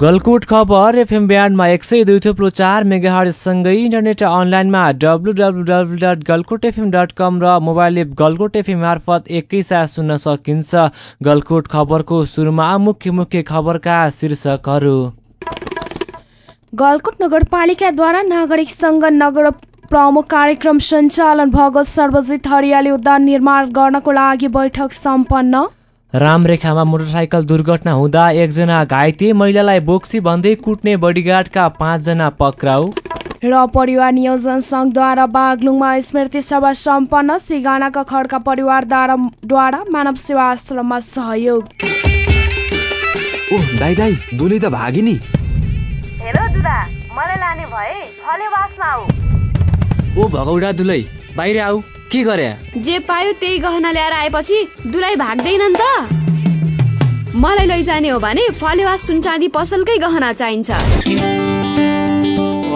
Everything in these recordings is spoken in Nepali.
गलकुट खबर एफएम ब्यान्डमा एक सय दुई थुप्रो चार मेगाहरसँगै इन्टरनेट अनलाइनमा W W W dot Galkot FM dot com र मोबाइल एप गलकुट एफएम मार्फत एकैसाथ सुन्न सकिन्छ। गलकुट खबरको सुरुमा मुख्य मुख्य खबरका शीर्षकहरू। गलकुट नगरपालिकाद्वारा नागरिकसँग नगर प्रमुख कार्यक्रम सञ्चालन भगत सर्वजित हरियाली उद्यान निर्माण गर्नको लागि बैठक सम्पन्न। रामरेखामा मोटरसाइकल दुर्घटना हुँदा एकजना घाइते महिलालाई बोक्सी भन्दै कुट्ने बडीगार्डका पाँचजना पक्राउ। र परिवार नियोजन सङ्घद्वारा बागलुङमा स्मृति सभा सम्पन्न। सिगानाका खड्का परिवारद्वारा मानव सेवा आश्रममा सहयोग। ओह दाइ दाइ दुली त भागी नि हेलो दुदा मलाई लाने भए फले आऊ। ओ भगौडा दुलै बाहिर आऊ। के गरे? जे पायो त्यही गहना ल्याएर आएपछि दुलाई भाग्दैन नि त। मलाई लैजाने हो भने फलेवा सुनचाँदी पसलकै गहना चाहिन्छ।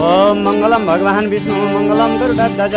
ओम मङ्गलम भगवान् विष्णु मङ्गलम गरुडध्वज।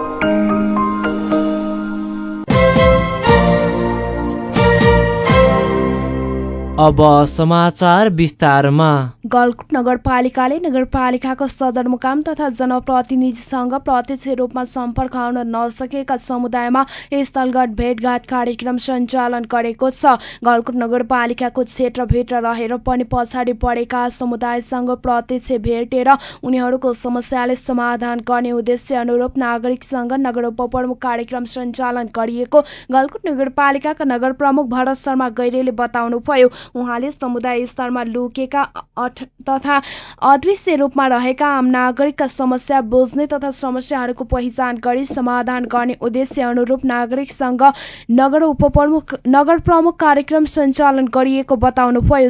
thank you अब समाचार विस्तारमा। गलकुट नगरपालिकाले नगरपालिकाको सदरमुकाम तथा जनप्रतिनिधिसँग प्रत्यक्ष रूपमा सम्पर्क आउन नसकेका समुदायमा स्थलगत भेटघाट कार्यक्रम सञ्चालन गरेको छ। गलकुट नगरपालिकाको क्षेत्रभित्र रहेर पनि पछाडि परेका समुदायसँग प्रत्यक्ष भेटेर उनीहरूको समस्याले समाधान गर्ने उद्देश्य अनुरूप नागरिकसँग नगर उपप्रमुख कार्यक्रम सञ्चालन गरिएको गलकुट नगरपालिकाका नगर प्रमुख भरत शर्मा गैरेले बताउनुभयो। उहाँले समुदाय स्तरमा लुकेका तथा अदृश्य रूपमा रहेका आम नागरिकका समस्या बुझ्ने तथा समस्याहरूको पहिचान गरी समाधान गर्ने उद्देश्य अनुरूप नागरिकसँग नगर उपप्रमुख नगर प्रमुख कार्यक्रम सञ्चालन गरिएको बताउनुभयो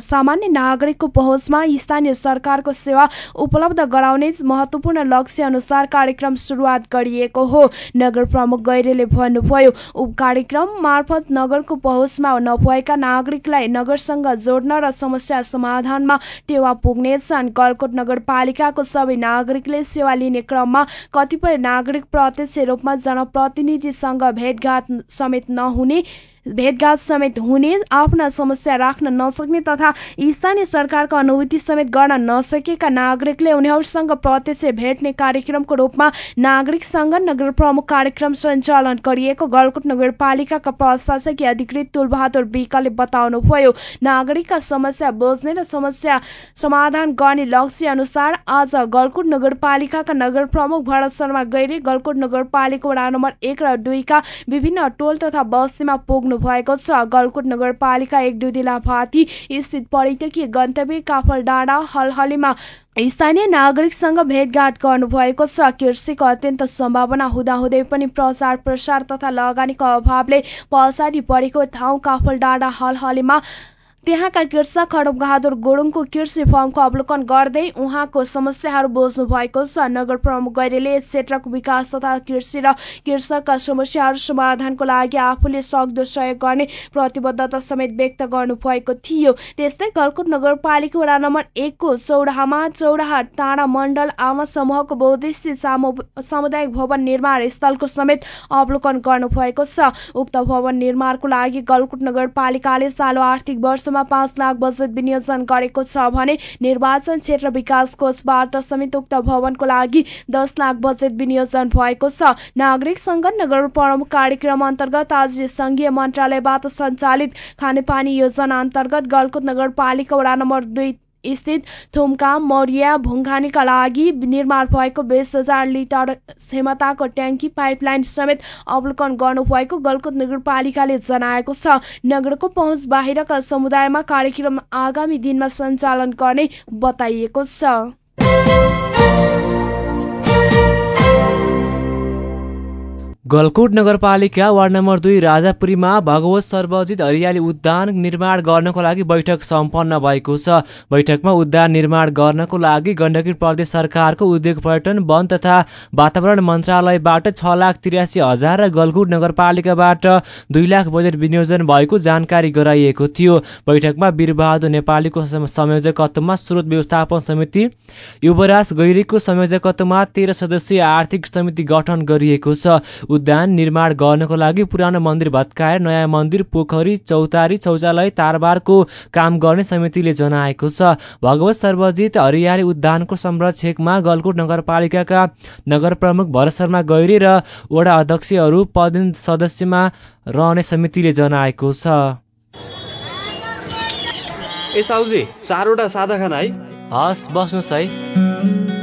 सामान्य नागरिकको पहुँचमा स्थानीय सरकारको सेवा उपलब्ध गराउने महत्वपूर्ण लक्ष्य अनुसार कार्यक्रम सुरुवात गरिएको हो नगर प्रमुख गैरेले भन्नुभयो। कार्यक्रम मार्फत नगरको पहुँचमा नभएका नागरिकलाई नगरसँग जोड्न र समस्या समाधानमा टेवा पुग्नेछन्। गलकोट नगरपालिकाको सबै नागरिकले सेवा लिने क्रममा कतिपय नागरिक प्रत्यक्ष रूपमा जनप्रतिनिधिसँग भेटघाट समेत नहुने भेटघाट समेत हुने आफ्ना समस्या राख्न नसक्ने तथा स्थानीय सरकारको अनुभूति समेत गर्न नसकेका नागरिकले उनीहरूसँग प्रत्यक्ष भेट्ने कार्यक्रमको रूपमा नागरिकसँग नगर प्रमुख कार्यक्रम सञ्चालन गरिएको गलकुट नगरपालिकाका प्रशासकीय अधिकृत तुलबहादुर विकले बताउनुभयो। नागरिकका समस्या बुझ्ने र समस्या समाधान गर्ने लक्ष्य अनुसार आज गलकुट नगरपालिकाका नगर प्रमुख भरत शर्मा गैरे गलकुट नगरपालिका वडा नम्बर एक र दुईका विभिन्न टोल तथा बस्तीमा पुग्नु भएको छ। गलकुट नगरपालिका एक दुधिला भाती स्थित पर्यटकीय गन्तव्य काफल डाँडा हलहलीमा स्थानीय नागरिकसँग भेटघाट गर्नुभएको छ। कृषिको अत्यन्त सम्भावना हुँदाहुँदै पनि प्रचार प्रसार तथा लगानीको अभावले पछाडि परेको ठाउँ काफल डाँडा हलहलीमा त्यहाँका कृषक खडक बहादुर गुरुङको कृषि फर्मको अवलोकन गर्दै उहाँको समस्याहरू बोझ्नु भएको छ। नगर प्रमुख गैरेले क्षेत्रको विकास तथा कृषि र कृषकका समस्याहरू समाधानको लागि आफूले सक्दो सहयोग गर्ने प्रतिबद्धता समेत व्यक्त गर्नुभएको थियो। त्यस्तै गलकुट नगरपालिका वडा नम्बर एकको चौडाहामा चौडाहा टाढा मण्डल आमा समूहको बहुद्देश्य सामुदायिक भवन निर्माण स्थलको समेत अवलोकन गर्नुभएको छ। उक्त भवन निर्माणको लागि गलकुट नगरपालिकाले चालु आर्थिक वर्ष वर्षमा पाँच लाख बजेट विनियोजन गरेको छ भने निर्वाचन क्षेत्र विकास कोषबाट समेत उक्त भवनको लागि दस लाख बजेट विनियोजन भएको छ। नागरिक सङ्घ नगर प्रमुख कार्यक्रम अन्तर्गत आज सङ्घीय मन्त्रालयबाट सञ्चालित खानेपानी योजना अन्तर्गत गलकुट नगरपालिका वडा नम्बर दुई स्थित थुम्का मौर्या भुङ्खानीका लागि निर्माण भएको बिस हजार लिटर क्षमताको ट्याङ्की पाइपलाइन समेत अवलोकन गर्नुभएको गलकुट नगरपालिकाले जनाएको छ। नगरको पहुँच बाहिरका समुदायमा कार्यक्रम आगामी दिनमा सञ्चालन गर्ने बताइएको छ। गलकुट नगरपालिका वार्ड नम्बर दुई राजापुरीमा भगवत सर्वजित हरियाली उद्यान निर्माण गर्नको लागि बैठक सम्पन्न भएको छ। बैठकमा उद्यान निर्माण गर्नको लागि गण्डकी प्रदेश सरकारको उद्योग पर्यटन वन तथा वातावरण मन्त्रालयबाट छ लाख त्रियासी हजार र गलकुट नगरपालिकाबाट दुई लाख बजेट विनियोजन भएको जानकारी गराइएको थियो। बैठकमा वीरबहादुर नेपालीको संयोजकत्वमा स्रोत व्यवस्थापन समिति युवराज गैरीको संयोजकत्वमा तेह्र सदस्यीय आर्थिक समिति गठन गरिएको छ। उद्यान निर्माण गर्नको लागि पुरानो मन्दिर भत्काएर नयाँ मन्दिर पोखरी चौतारी शौचालय तारबारको काम गर्ने समितिले जनाएको छ। भगवत सर्वजित हरियाली उद्यानको संरक्षकमा गलकुट नगरपालिकाका नगर प्रमुख भरत शर्मा गैरी र वडा अध्यक्षहरू पद सदस्यमा रहने समितिले जनाएको छ। ए साउजी चारवटा सादा खाना है? हस् बस्नुहोस् है।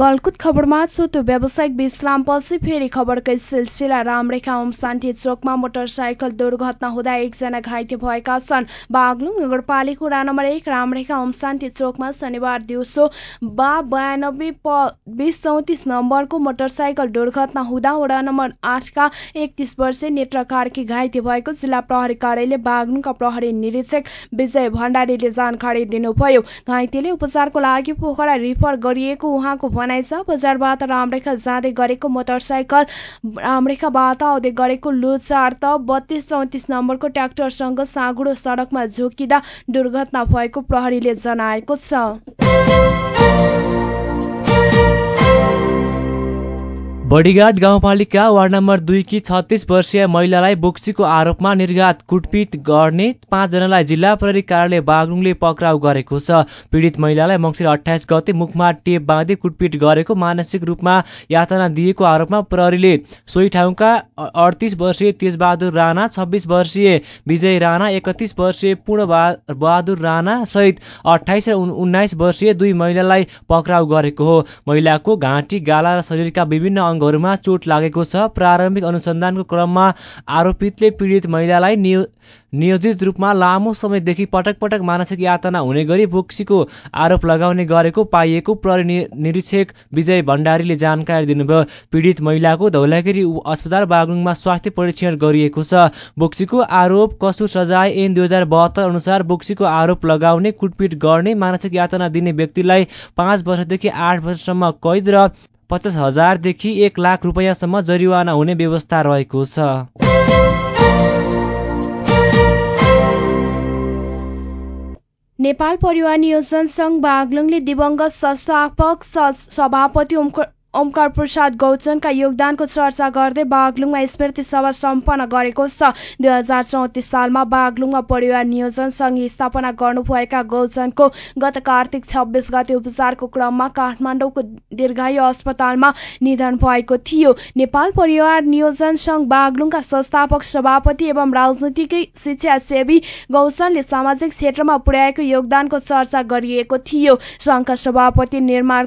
गलकुत खबरमा छोटो व्यावसायिक विश्रामपछि फेरि खबरकै सिलसिला रामरेखा ओम शान्ति चोकमा मोटरसाइकल दुर्घटना हुँदा एकजना घाइते भएका छन्। बागलुङ नगरपालिका वडा नम्बर एक रामरेखा ओम शान्ति चोकमा शनिबार दिउँसो बा बयानब्बे प बिस चौतिस नम्बरको मोटरसाइकल दुर्घटना हुँदा वडा नम्बर आठका एकतिस वर्षीय नेत्र कार्की घाइते भएको जिल्ला प्रहरी कार्यालय बागलुङका प्रहरी निरीक्षक विजय भण्डारीले जानकारी दिनुभयो। घाइतेले उपचारको लागि पोखरा रिफर गरिएको उहाँको भनाइ बजारबाट रामरेखा जाँदै गरेको मोटरसाइकल रामरेखाबाट आउँदै गरेको लु चार त बत्तीस चौतिस नम्बरको ट्र्याक्टरसँग साँगुडो सडकमा झुकिँदा दुर्घटना भएको प्रहरीले जनाएको छ। बडीघाट गाउँपालिका वार्ड नम्बर दुईकी छत्तिस वर्षीय महिलालाई बोक्सीको आरोपमा निर्घात कुटपिट गर्ने पाँचजनालाई जिल्ला प्रहरी कार्यालय बागलुङले पक्राउ गरेको छ। पीडित महिलालाई मङ्सिर अठाइस गते मुखमा टेप बाँधी कुटपिट गरेको मानसिक रूपमा यातना दिएको आरोपमा प्रहरीले सोही ठाउँका अडतिस वर्षीय तेजबहादुर राणा छब्बिस वर्षीय विजय राणा एकतिस वर्षीय पूर्ण बहादुर राणा सहित अठाइस र उन्नाइस वर्षीय दुई महिलालाई पक्राउ गरेको हो। महिलाको घाँटी गाला र शरीरका विभिन्न अङ्गहरूमा चोट लागेको छ। प्रारम्भिक अनुसन्धानको क्रममा आरोपितले पीडित महिलालाई नियो नियोजित रूपमा लामो समयदेखि पटक पटक मानसिक यातना हुने गरी बोक्सीको आरोप लगाउने गरेको पाइएको प्रहरी निरीक्षक विजय भण्डारीले जानकारी दिनुभयो। पीडित महिलाको धौलागिरी अस्पताल बागलुङमा स्वास्थ्य परीक्षण गरिएको छ। बोक्सीको आरोप कसुर सजाय ऐन दुई हजार बहत्तर अनुसार बोक्सीको आरोप लगाउने कुटपिट गर्ने मानसिक यातना दिने व्यक्तिलाई पाँच वर्षदेखि आठ वर्षसम्म कैद र पचास हजारदेखि एक लाख रुपियाँसम्म जरिवाना हुने व्यवस्था रहेको छ। नेपाल परिवार नियोजन सङ्घ बागलुङले दिवंगत संस्थापक सभापति ओमकार प्रसाद गौचनका योगदानको चर्चा गर्दै बागलुङमा स्मृति सभा सम्पन्न गरेको छ। दुई हजार चौतिस सालमा बागलुङमा परिवार नियोजन सङ्घ स्थापना गर्नुभएका गौचनको गत कार्तिक छब्बिस गते उपचारको क्रममा काठमाडौँको दीर्घायु अस्पतालमा निधन भएको थियो। नेपाल परिवार नियोजन सङ्घ बागलुङका संस्थापक सभापति एवं राजनीतिकै शिक्षा सेवी गौचनले सामाजिक क्षेत्रमा पुर्याएको योगदानको चर्चा गरिएको थियो। सङ्घका सभापति निर्माण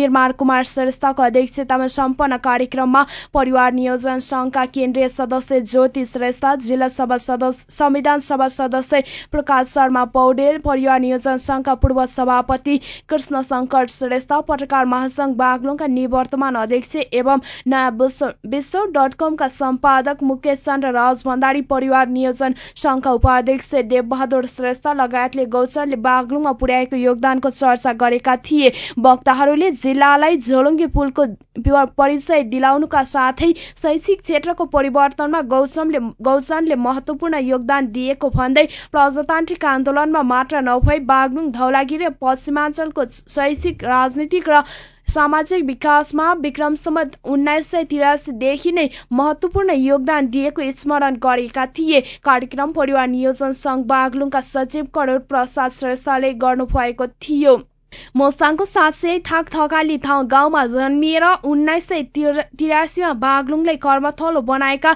निर्माण कुमार श्रेष्ठको अध्यक्षतामा सम्पन्न कार्यक्रममा परिवार नियोजन सङ्घका केन्द्रीय सदस्य ज्योति श्रेष्ठ जिल्ला सभा सदस्य संविधान सभा सदस्य प्रकाश शर्मा पौडेल परिवार नियोजन सङ्घका पूर्व सभापति कृष्ण शङ्कर श्रेष्ठ पत्रकार महासङ्घ बागलुङका निवर्तमान अध्यक्ष एवं नयाँ विश्व डट कमका सम्पादक मुकेश चन्द्र राज भण्डारी परिवार नियोजन सङ्घका उपाध्यक्ष देवबहादुर श्रेष्ठ लगायतले गौचनले बागलुङमा पुर्याएको योगदानको चर्चा गरेका थिए। वक्ताहरूले जिल्लालाई झोलुङ्गे पुलको परिचय दिलाउनुका साथै शैक्षिक क्षेत्रको परिवर्तनमा गौचमले गौचनले महत्वपूर्ण योगदान दिएको भन्दै प्रजातान्त्रिक आन्दोलनमा मात्र नभई बागलुङ धौलागिरी पश्चिमाञ्चलको शैक्षिक राजनीतिक र सामाजिक विकासमा विक्रमसम्म उन्नाइस सय तिरासीदेखि नै महत्वपूर्ण योगदान दिएको स्मरण गरेका थिए। कार्यक्रम परिवार नियोजन सङ्घ बागलुङका सचिव करोड प्रसाद श्रेष्ठले गर्नुभएको थियो। मोसाङको सात सय थाक थकाली ठाउँ गाउँमा जन्मिएर उन्नाइस सय तिरासीमा बागलुङलाई कर्मथलो बनाएका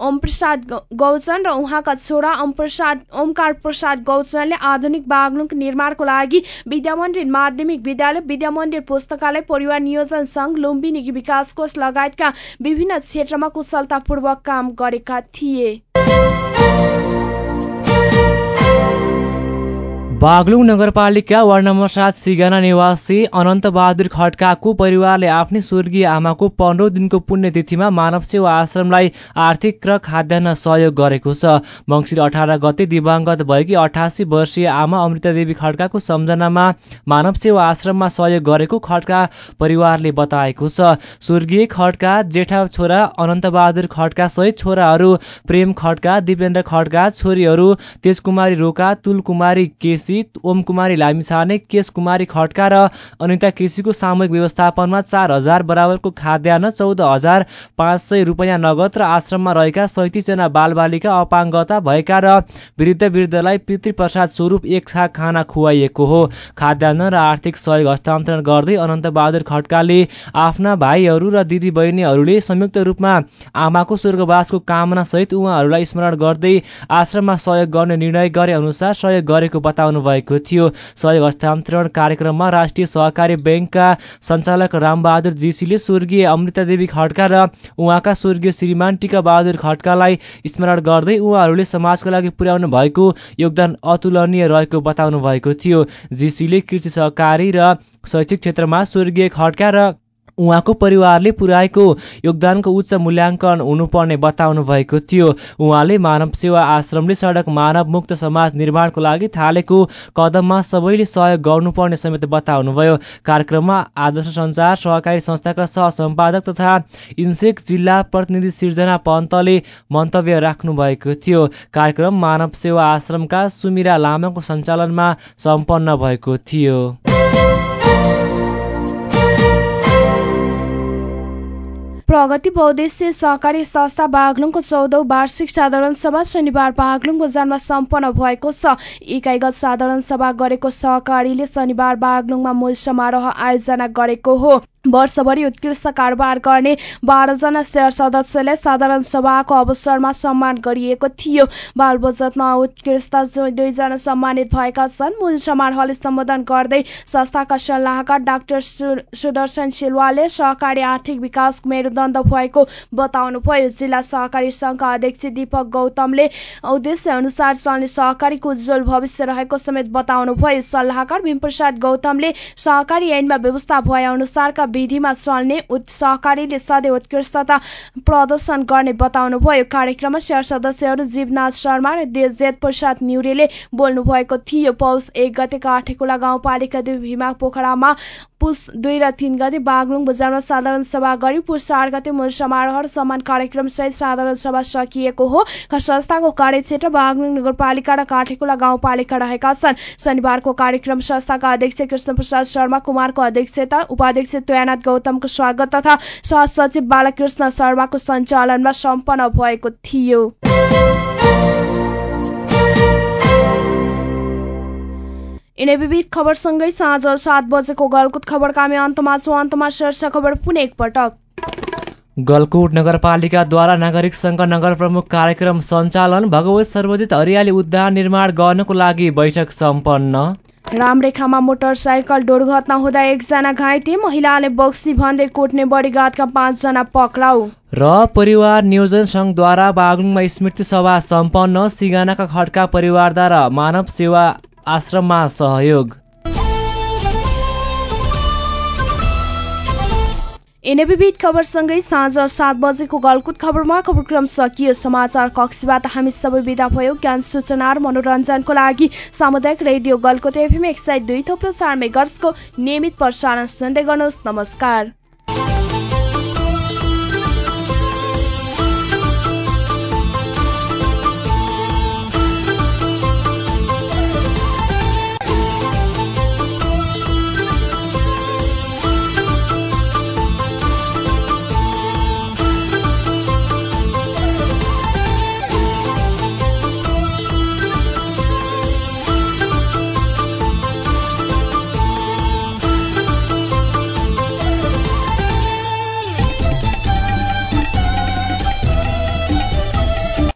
ओमप्रसाद गौचन र उहाँका छोरा ओमप्रसाद ओमकार प्रसाद गौचनले आधुनिक बागलुङको निर्माणको लागि विद्यामन्दिर माध्यमिक विद्यालय विद्यामन्दिर पुस्तकालय परिवार नियोजन सङ्घ लुम्बिनी विकास कोष लगायतका विभिन्न क्षेत्रमा कुशलतापूर्वक काम गरेका थिए। बागलुङ नगरपालिका वार्ड नम्बर सात सिगाना निवासी अनन्त बहादुर खड्काको परिवारले आफ्नै स्वर्गीय आमाको पन्ध्रौँ दिनको पुण्यतिथिमा मानव सेवा आश्रमलाई आर्थिक र खाद्यान्न सहयोग गरेको छ। मङ्सिर अठार गते दिवंगत भएकी अठासी वर्षीय आमा अमृता देवी खड्काको सम्झनामा मानव सेवा आश्रममा सहयोग गरेको खड्का परिवारले बताएको छ। स्वर्गीय खड्का जेठा छोरा अनन्त बहादुर खड्का सहित छोराहरू प्रेम खड्का दिपेन्द्र खड्का छोरीहरू तेजकुमारी रोका तुलकुमारी केसी केसी ओम कुमारी लामिछाने केश कुमारी खड्का र अनिता केसीको सामूहिक व्यवस्थापनमा चार हजार बराबरको खाद्यान्न चौध हजार पाँच सय रुपियाँ नगद र आश्रममा रहेका सैतिसजना बालबालिका अपाङ्गता भएका र वृद्ध वृद्धलाई पितृप्रसाद स्वरूप एक छाक खाना खुवाइएको हो। खाद्यान्न र आर्थिक सहयोग हस्तान्तरण गर्दै अनन्त बहादुर खड्काले आफ्ना भाइहरू र दिदी बहिनीहरूले संयुक्त रूपमा आमाको स्वर्गवासको कामना सहित उहाँहरूलाई स्मरण गर्दै आश्रममा सहयोग गर्ने निर्णय गरे अनुसार सहयोग गरेको बताउनु भएको थियो। सहयोग हस्तान्तरण कार्यक्रममा राष्ट्रिय सहकारी ब्याङ्कका सञ्चालक रामबहादुर जीसीले स्वर्गीय अमृता देवी खड्का र उहाँका स्वर्गीय श्रीमान टिका बहादुर खड्कालाई स्मरण गर्दै उहाँहरूले समाजको लागि पुर्याउनु भएको योगदान अतुलनीय रहेको बताउनु भएको थियो। जीसीले कृषि सहकारी र शैक्षिक क्षेत्रमा स्वर्गीय खड्का र उहाँको परिवारले पुर्याएको योगदानको उच्च मूल्याङ्कन हुनुपर्ने बताउनु भएको थियो। उहाँले मानव सेवा आश्रमले सडक मानव मुक्त समाज निर्माणको लागि थालेको कदममा सबैले सहयोग गर्नुपर्ने समेत बताउनुभयो। कार्यक्रममा आदर्श सञ्चार सहकारी संस्थाका सहसम्पादक तथा इन्सेक जिल्ला प्रतिनिधि सिर्जना पन्तले मन्तव्य राख्नु भएको थियो। कार्यक्रम मानव सेवा आश्रमका सुमिरा लामाको सञ्चालनमा सम्पन्न भएको थियो। प्रगति बहुद्देश्य सहकारी संस्था बागलुङको चौधौँ वार्षिक साधारण सभा शनिबार बागलुङ बजारमा सम्पन्न भएको छ। इकाइगत साधारण सभा गरेको सहकारीले शनिबार बागलुङमा मूल समारोह आयोजना गरेको हो। वर्षभरि उत्कृष्ट कारोबार गर्ने बाह्रजना सेयर सदस्यलाई साधारण सभाको अवसरमा सम्मान गरिएको थियो। बाल बजटमा उत्कृष्ट दुईजना सम्मानित भएका छन्। मूल समारोहले सम्बोधन गर्दै संस्थाका सल्लाहकार डाक्टर सुदर्शन सिलवाले सहकारी आर्थिक विकासको मेरुदण्ड भएको बताउनुभयो। जिल्ला सहकारी सङ्घका अध्यक्ष दीपक गौतमले उद्देश्य अनुसार चल्ने सहकारीको उज्जवल भविष्य रहेको समेत बताउनुभयो। सल्लाहकार भीमप्रसाद गौतमले सहकारी ऐनमा व्यवस्था भए अनुसारका विधिमा चल्ने सहकारीले सधैँ उत्कृष्टता प्रदर्शन गर्ने बताउनुभयो। कार्यक्रममा सेयर सदस्यहरू जीवनाथ शर्मा र देशजेत प्रसाद न्युरेले बोल्नु भएको थियो। पौष एक गते काठेकुला गाउँपालिका दुई भीमा पोखरामा पुस दुई र तिन गते बागलुङ बजारमा साधारण सभा गरी पुस चार गते मूल समारोह र सम्मान कार्यक्रम सहित साधारण सभा सकिएको हो। संस्थाको कार्यक्षेत्र बागलुङ नगरपालिका र काठेकुला गाउँपालिका रहेका छन्। शनिबारको कार्यक्रम संस्थाका अध्यक्ष कृष्ण प्रसाद शर्मा कुमारको अध्यक्षता उपाध्यक्ष त्वयानाथ गौतमको स्वागत तथा सहसचिव बालकृष्ण शर्माको सञ्चालनमा सम्पन्न भएको थियो। यिनै विविध खबरसँगै साँझ सात बजेको गलकुट खबरका हामी अन्तमा छौँ अन्तमा शीर्ष खबर पुनः एकपटक गलकुट नगरपालिकाद्वारा नागरिक नगर प्रमुख कार्यक्रम सञ्चालन भगवत सर्वजित हरियाली उद्यान निर्माण गर्नको लागि बैठक सम्पन्न। रामरेखामा मोटरसाइकल दुर्घटना हुँदा एकजना घाइते महिलाले बक्सी भन्दै कोट्ने बडीगाडका पाँचजना पक्राउ। र परिवार नियोजन सङ्घद्वारा बागलुङमा स्मृति सभा सम्पन्न सिगानाका खड्का परिवारद्वारा मानव सेवा आश्रममा सहयोग। विविध खबरसँगै साँझ सात बजेको गलकुट खबरमा खबरक्रम सकियो। समाचार कक्षबाट हामी सबै विदा भयो। ज्ञान सूचना र मनोरञ्जनको लागि सामुदायिक रेडियो गलकुट एफएम एक सय दुई थोप्लो चार मेगर्सको नियमित प्रसारण सुन्दै गर्नुहोस्। नमस्कार।